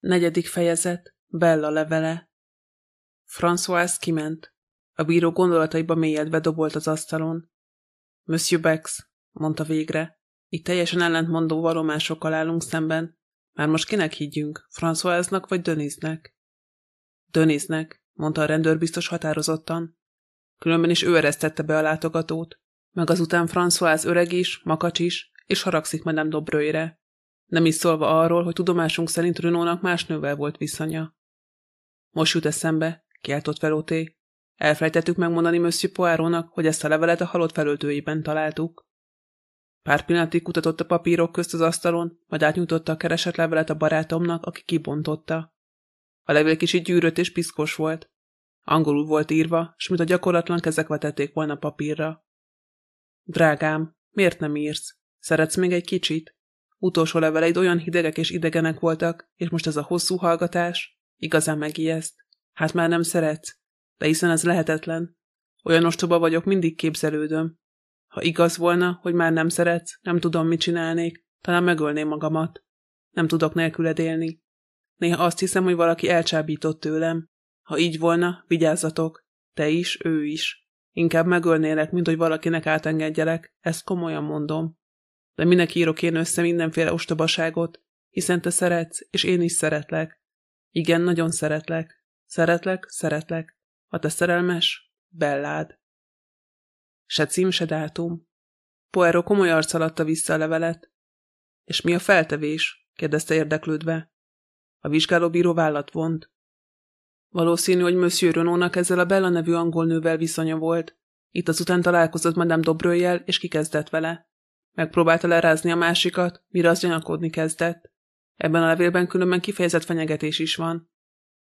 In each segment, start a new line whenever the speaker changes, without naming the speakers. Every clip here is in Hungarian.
Negyedik fejezet. Bella levele. François kiment. A bíró gondolataiba mélyedve dobolt az asztalon. Monsieur Bex, mondta végre, itt teljesen ellentmondó valomásokkal állunk szemben. Már most kinek higgyünk, Françoisnak vagy Döniznek? Döniznek, mondta a rendőr biztos határozottan. Különben is ő eresztette be a látogatót, meg azután François öreg is, makacs is, és haragszik Madame Dobrőire. Nem is szólva arról, hogy tudomásunk szerint Renónak más nővel volt viszonya. Most jut eszembe, kiáltott Velóté. Elfelejtettük megmondani Monsieur Poirónak, hogy ezt a levelet a halott felöltőjében találtuk. Pár pillanatig kutatott a papírok közt az asztalon, majd átnyújtotta a keresett levelet a barátomnak, aki kibontotta. A levél kicsit gyűrött és piszkos volt. Angolul volt írva, s mint a gyakorlatlan kezek vetették volna papírra. Drágám, miért nem írsz? Szeretsz még egy kicsit? Utolsó leveleid olyan hidegek és idegenek voltak, és most ez a hosszú hallgatás? Igazán megijeszt. Hát már nem szeretsz. De hiszen ez lehetetlen. Olyan ostoba vagyok, mindig képzelődöm. Ha igaz volna, hogy már nem szeretsz, nem tudom, mit csinálnék, talán megölném magamat. Nem tudok nélküled élni. Néha azt hiszem, hogy valaki elcsábított tőlem. Ha így volna, vigyázzatok. Te is, ő is. Inkább megölnélek, mint hogy valakinek átengedjelek, ezt komolyan mondom de minek írok én össze mindenféle ostobaságot, hiszen te szeretsz, és én is szeretlek. Igen, nagyon szeretlek. Szeretlek, szeretlek. Ha te szerelmes, Bellád. Se cím, se dátum. Poirot komoly arccal adta vissza a levelet. És mi a feltevés? kérdezte érdeklődve. A vizsgálóbíró vállat vont. Valószínű, hogy Monsieur Renault-nak ezzel a Bella nevű angol nővel viszonya volt. Itt azután találkozott Madame Dobrőjel, és kikezdett vele. Megpróbálta lerázni a másikat, mire az gyanakodni kezdett. Ebben a levélben különben kifejezett fenyegetés is van.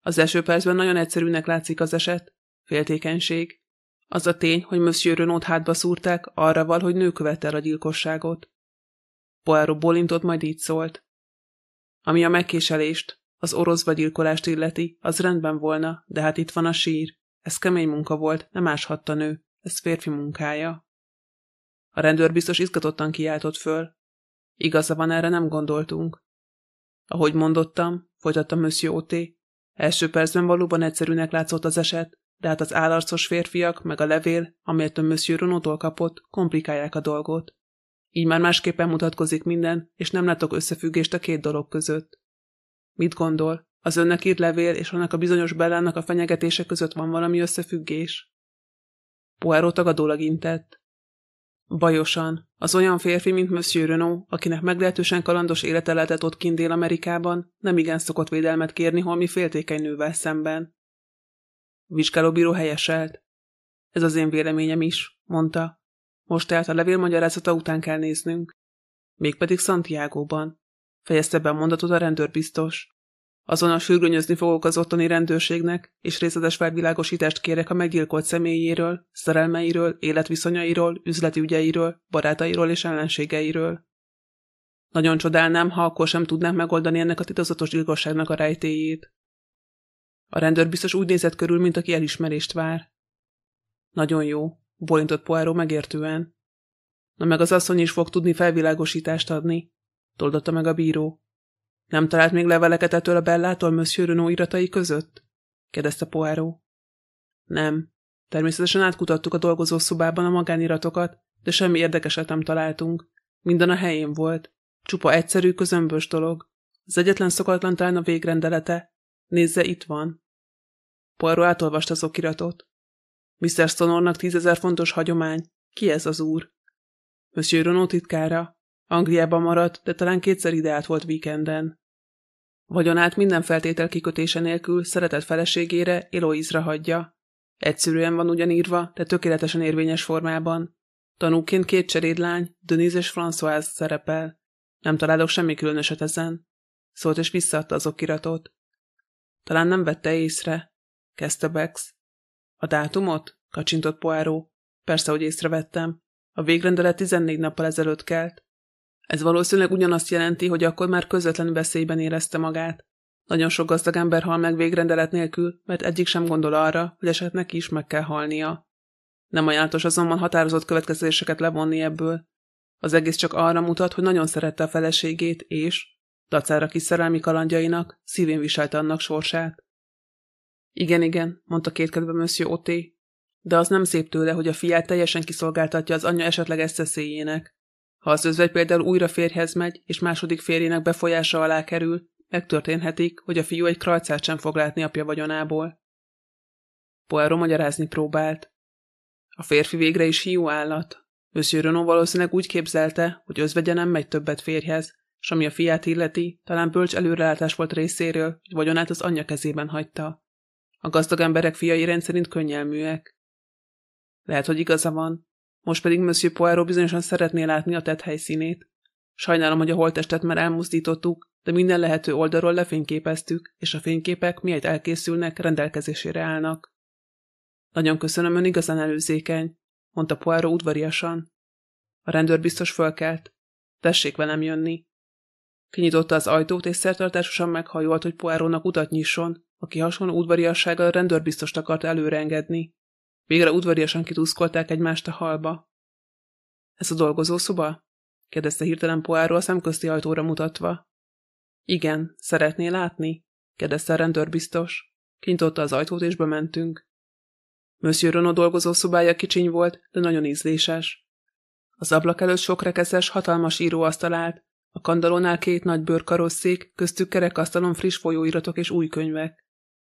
Az első percben nagyon egyszerűnek látszik az eset. Féltékenység. Az a tény, hogy Monsieur Renault hátba szúrták, arra val, hogy nő követte el a gyilkosságot. Poirot bólintott, majd így szólt. Ami a megkéselést, az orosz gyilkolást illeti, az rendben volna, de hát itt van a sír. Ez kemény munka volt, nem áshatta nő. Ez férfi munkája. A rendőr biztos izgatottan kiáltott föl. Igaza van, erre nem gondoltunk. Ahogy mondottam, folytatta Monsieur Oté, első percben valóban egyszerűnek látszott az eset, de hát az állarcos férfiak meg a levél, amelyet a Monsieur Ronótól kapott, komplikálják a dolgot. Így már másképpen mutatkozik minden, és nem látok összefüggést a két dolog között. Mit gondol? Az önnek írt levél és annak a bizonyos Bellának a fenyegetése között van valami összefüggés? Poirot tagadólag intett. Bajosan, az olyan férfi, mint Monsieur Renault, akinek meglehetősen kalandos élete lehetett ott kint Dél-Amerikában, nem igen szokott védelmet kérni holmi féltékeny nővel szemben. Vizsgálóbíró helyeselt. Ez az én véleményem is, mondta. Most tehát a levél magyarázata után kell néznünk. Mégpedig Santiago-ban. Fejezte be a mondatot a rendőrbiztos. Azonnal sürgönyözni fogok az ottani rendőrségnek, és részletes felvilágosítást kérek a meggyilkolt személyéről, szerelmeiről, életviszonyairól, üzleti ügyeiről, barátairól és ellenségeiről. Nagyon csodálnám, ha akkor sem tudnánk megoldani ennek a titokzatos gyilkosságnak a rejtéjét. A rendőr biztos úgy nézett körül, mint aki elismerést vár. Nagyon jó, bolintott Poirot megértően. Na meg az asszony is fog tudni felvilágosítást adni, toldotta meg a bíró. Nem talált még leveleket ettől a Bellától Monsieur Renault iratai között? kérdezte Poirot. Nem. Természetesen átkutattuk a dolgozószobában a magániratokat, de semmi érdekeset nem találtunk. Minden a helyén volt. Csupa egyszerű, közömbös dolog. Az egyetlen szokatlan talán a végrendelete. Nézze, itt van. Poirot átolvasta az okiratot. Mr. Stonornak tízezer fontos hagyomány. Ki ez az úr? Monsieur Renault titkára. Angliában maradt, de talán kétszer ide volt víkenden. Vagyonát minden feltétel kikötése nélkül szeretett feleségére, Eloizra hagyja. Egyszerűen van ugyan írva, de tökéletesen érvényes formában. Tanúként két cserédlány, Denise és Françoise szerepel. Nem találok semmi különöset ezen. Szólt és visszaadta az okiratot. Talán nem vette észre, kezdte Bex. A dátumot? kacsintott Poirot. Persze, hogy észrevettem. A végrendelet 14 nappal ezelőtt kelt. Ez valószínűleg ugyanazt jelenti, hogy akkor már közvetlen veszélyben érezte magát. Nagyon sok gazdag ember hal meg végrendelet nélkül, mert egyik sem gondol arra, hogy eset neki is meg kell halnia. Nem ajánlatos azonban határozott következéseket levonni ebből. Az egész csak arra mutat, hogy nagyon szerette a feleségét, és, Dacára kis szerelmi kalandjainak szívén viselte annak sorsát. Igen, igen, mondta kétkedve Monsieur Oté, de az nem szép tőle, hogy a fiát teljesen kiszolgáltatja az anyja esetleg eszeszéjének. Ha az özvegy például újra férjhez megy, és második férjének befolyása alá kerül, megtörténhetik, hogy a fiú egy krajcát sem fog látni apja vagyonából. Poirot magyarázni próbált. A férfi végre is hiú állat. Monsieur Renaud valószínűleg úgy képzelte, hogy özvegye nem megy többet férjhez, s ami a fiát illeti, talán bölcs előrelátás volt részéről, hogy vagyonát az anyja kezében hagyta. A gazdag emberek fiai rendszerint könnyelműek. Lehet, hogy igaza van. Most pedig Monsieur Poirot bizonyosan szeretné látni a tett helyszínét. Sajnálom, hogy a holtestet már elmozdítottuk, de minden lehető oldalról lefényképeztük, és a fényképek, miért elkészülnek, rendelkezésére állnak. Nagyon köszönöm, ön igazán előzékeny, mondta Poirot udvariasan. A rendőr biztos fölkelt. Tessék velem jönni. Kinyitotta az ajtót, és szertartásosan meghajolt, hogy Poirotnak utat nyisson, aki hasonló udvariassággal rendőrbiztost akart előrengedni. Végre udvariasan kituszkolták egymást a halba. Ez a dolgozószoba? kérdezte hirtelen Poirot a szemközti ajtóra mutatva. Igen, szeretné látni? kérdezte a rendőrbiztos. Kinyitotta az ajtót, és bementünk. Monsieur Renaud dolgozószobája kicsiny volt, de nagyon ízléses. Az ablak előtt sok rekeszes, hatalmas íróasztal állt, a kandalónál két nagy bőrkarosszék, köztük kerekasztalon friss folyóiratok és új könyvek.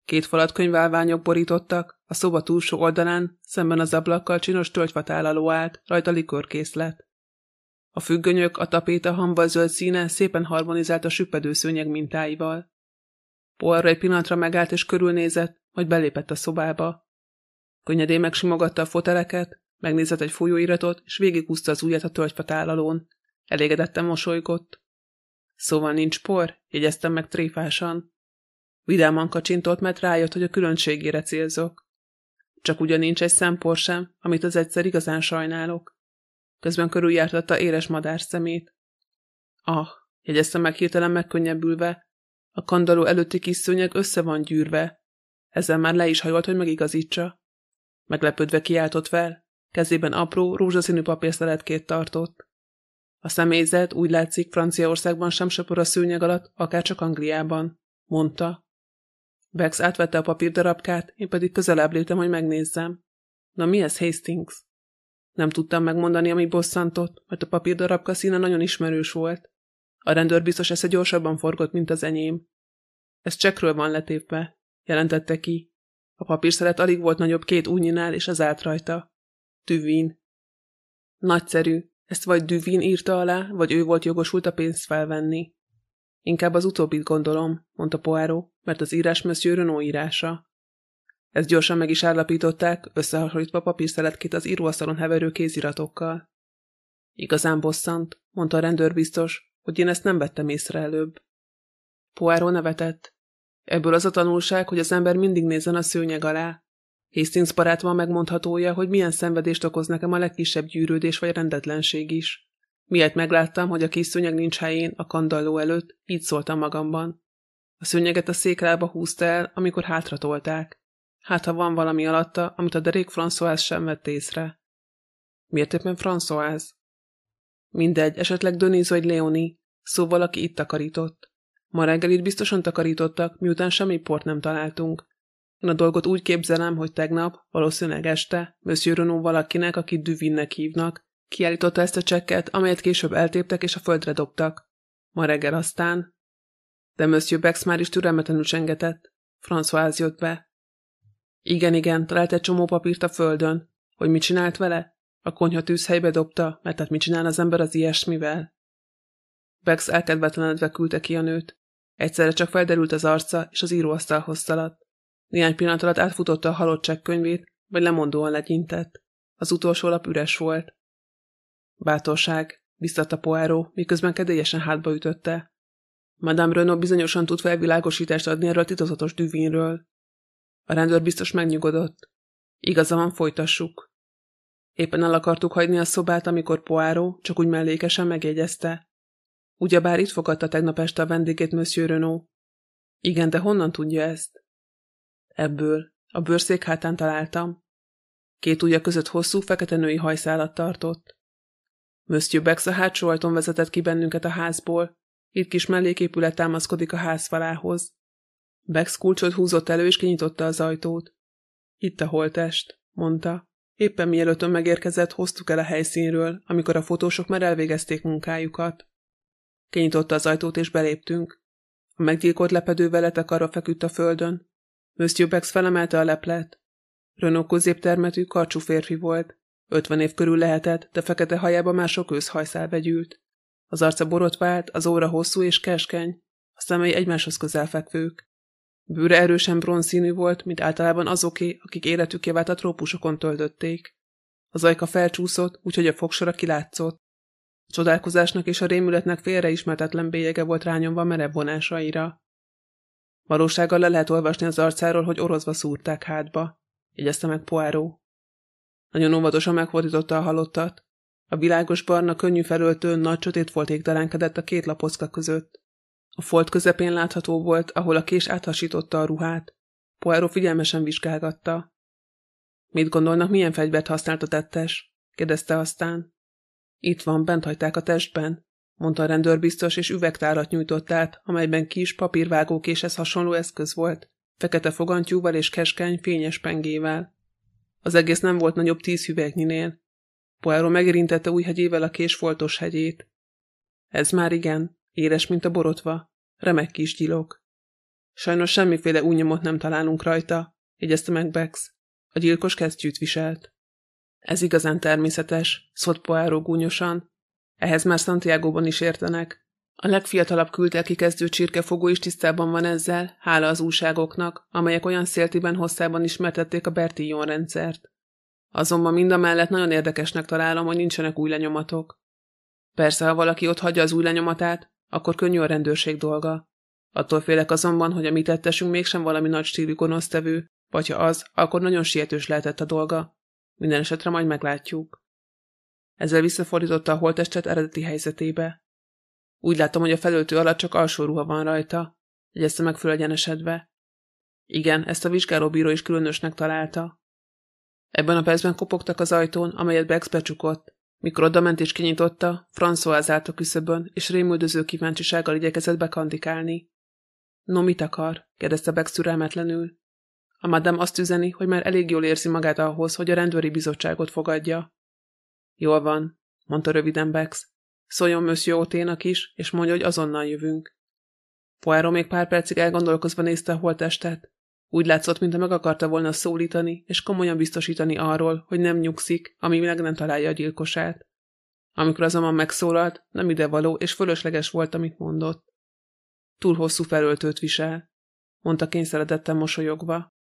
Két falat könyválványok borítottak, a szoba túlsó oldalán, szemben az ablakkal csinos tölgyfatálaló állt, rajta likörkészlet. A függönyök, a tapéta hamba zöld színe szépen harmonizált a süppedő szőnyeg mintáival. Polra egy pillanatra megállt és körülnézett, majd belépett a szobába. Könnyedén megsimogatta a foteleket, megnézett egy folyóiratot, és végighúzta az ujját a tölgyfatálalón. Elégedetten mosolygott. Szóval nincs por? jegyeztem meg tréfásan. Vidáman kacsintott, mert rájött, hogy a különbségére célzok. Csak ugyan nincs egy szempor sem, amit az egyszer igazán sajnálok. Közben körüljártatta éles madár szemét. Ah, jegyezte meg hirtelen megkönnyebbülve. A kandaló előtti kis szőnyeg össze van gyűrve. Ezzel már le is hajolt, hogy megigazítsa. Meglepődve kiáltott fel, kezében apró, rózsaszínű papírszeletkét tartott. A személyzet úgy látszik Franciaországban sem söpör a szőnyeg alatt, akár csak Angliában, mondta. Bex átvette a papírdarabkát, én pedig közelebb léptem, hogy megnézzem. Na mi ez, Hastings? Nem tudtam megmondani, ami bosszantott, mert a papírdarabka színe nagyon ismerős volt. A rendőr biztos esze gyorsabban forgott, mint az enyém. Ez csekről van letépve, jelentette ki. A papírszelet alig volt nagyobb két únyinál, és az állt rajta. Tüvin. Nagyszerű. Ezt vagy Düvin írta alá, vagy ő volt jogosult a pénzt felvenni. Inkább az utóbbit gondolom, mondta Poáró, mert az írás Monsieur Renaud írása. Ezt gyorsan meg is állapították, összehasonlítva papírszeletkét az íróasztalon heverő kéziratokkal. Igazán bosszant, mondta a rendőr biztos, hogy én ezt nem vettem észre előbb. Poáró nevetett. Ebből az a tanulság, hogy az ember mindig nézzen a szőnyeg alá. Hastings barát van megmondhatója, hogy milyen szenvedést okoz nekem a legkisebb gyűrődés vagy rendetlenség is. Miért megláttam, hogy a kis szőnyeg nincs helyén a kandalló előtt, így szóltam magamban. A szőnyeget a széklába húzta el, amikor hátra tolták. Hát, ha van valami alatta, amit a derék François sem vett észre. Miért éppen François? Mindegy, esetleg Denise vagy Leonie, szóval aki itt takarított. Ma reggel itt biztosan takarítottak, miután semmi port nem találtunk. Én a dolgot úgy képzelem, hogy tegnap, valószínűleg este, Monsieur Renaud valakinek, akit Duvinnek hívnak, Kiállította ezt a csekket, amelyet később eltéptek és a földre dobtak. Ma reggel aztán... De Monsieur Bex már is türelmetlenül csengetett. François jött be. Igen, igen, talált egy csomó papírt a földön. Hogy mit csinált vele? A konyha tűzhelybe dobta, mert hát mit csinál az ember az ilyesmivel? Bex elkedvetlenedve küldte ki a nőt. Egyszerre csak felderült az arca, és az íróasztalhoz szaladt. Néhány pillanat alatt átfutotta a halott csekkönyvét, vagy lemondóan legyintett. Az utolsó lap üres volt. Bátorság, biztatta Poirot, miközben kedélyesen hátba ütötte. Madame Renaud bizonyosan tud felvilágosítást adni erről a titokzatos düvinről. A rendőr biztos megnyugodott. Igaza van, folytassuk. Éppen el akartuk hagyni a szobát, amikor Poirot csak úgy mellékesen megjegyezte. Ugyebár itt fogadta tegnap este a vendégét Monsieur Renaud. Igen, de honnan tudja ezt? Ebből. A bőrszék hátán találtam. Két ujja között hosszú, fekete női hajszálat tartott. Monsieur Bex a hátsó ajtón vezetett ki bennünket a házból. Itt kis melléképület támaszkodik a házfalához. Bex kulcsot húzott elő, és kinyitotta az ajtót. Itt a holtest, mondta. Éppen mielőtt ön megérkezett, hoztuk el a helyszínről, amikor a fotósok már elvégezték munkájukat. Kinyitotta az ajtót, és beléptünk. A meggyilkolt lepedővel letekarva feküdt a földön. Monsieur Bex felemelte a leplet. Renault középtermetű, karcsú férfi volt. Ötven év körül lehetett, de fekete hajába már sok őszhajszál vegyült. Az arca borotvált, az óra hosszú és keskeny, a szemei egymáshoz közelfekvők. Bőre erősen bronzszínű volt, mint általában azoké, akik életük javát a trópusokon töltötték. Az ajka felcsúszott, úgyhogy a fogsora kilátszott. A csodálkozásnak és a rémületnek félreismertetlen bélyege volt rányomva merev vonásaira. Valósággal le lehet olvasni az arcáról, hogy orozva szúrták hátba, jegyezte meg Poirot. Nagyon óvatosan megfordította a halottat. A világos barna könnyű felöltőn nagy sötét folt égtelenkedett a két lapocka között. A folt közepén látható volt, ahol a kés áthasította a ruhát. Poirot figyelmesen vizsgálgatta. Mit gondolnak, milyen fegyvert használt a tettes? kérdezte aztán. Itt van, bent hagyták a testben, mondta a rendőr biztos, és üvegtárat nyújtott át, amelyben kis papírvágókéshez hasonló eszköz volt, fekete fogantyúval és keskeny, fényes pengével. Az egész nem volt nagyobb tíz hüvelyknyinél. Poirot megérintette új hegyével a kés foltos hegyét. Ez már igen, éres, mint a borotva. Remek kis gyilok. Sajnos semmiféle új nyomot nem találunk rajta, jegyezte meg Bex. A gyilkos kesztyűt viselt. Ez igazán természetes, szólt Poirot gúnyosan. Ehhez már Santiago-ban is értenek. A legfiatalabb küldtelki kezdő csirkefogó is tisztában van ezzel, hála az újságoknak, amelyek olyan széltiben hosszában ismertették a Bertillon rendszert. Azonban mindamellett nagyon érdekesnek találom, hogy nincsenek új lenyomatok. Persze, ha valaki ott hagyja az új lenyomatát, akkor könnyű a rendőrség dolga. Attól félek azonban, hogy a mi tettesünk mégsem valami nagy stílű gonosztevő, vagy ha az, akkor nagyon sietős lehetett a dolga. Minden esetre majd meglátjuk. Ezzel visszafordította a holtestet eredeti helyzetébe. Úgy látom, hogy a felöltő alatt csak alsó ruha van rajta, jegyezte meg fölegyenesedve. Igen, ezt a vizsgálóbíró is különösnek találta. Ebben a percben kopogtak az ajtón, amelyet Bex becsukott. Mikor odament és kinyitotta, François állt a küszöbön, és rémüldöző kíváncsisággal igyekezett bekandikálni. No, mit akar? kérdezte Bex türelmetlenül. A madam azt üzeni, hogy már elég jól érzi magát ahhoz, hogy a rendőri bizottságot fogadja. Jól van, mondta röviden Bex. Szóljon Monsieur Oténak is, és mondja, hogy azonnal jövünk. Poirot még pár percig elgondolkozva nézte a holtestet. Úgy látszott, mintha meg akarta volna szólítani, és komolyan biztosítani arról, hogy nem nyugszik, ami meg nem találja a gyilkosát. Amikor azonban megszólalt, nem idevaló és fölösleges volt, amit mondott. Túl hosszú felöltőt visel, mondta kényszeredetten mosolyogva.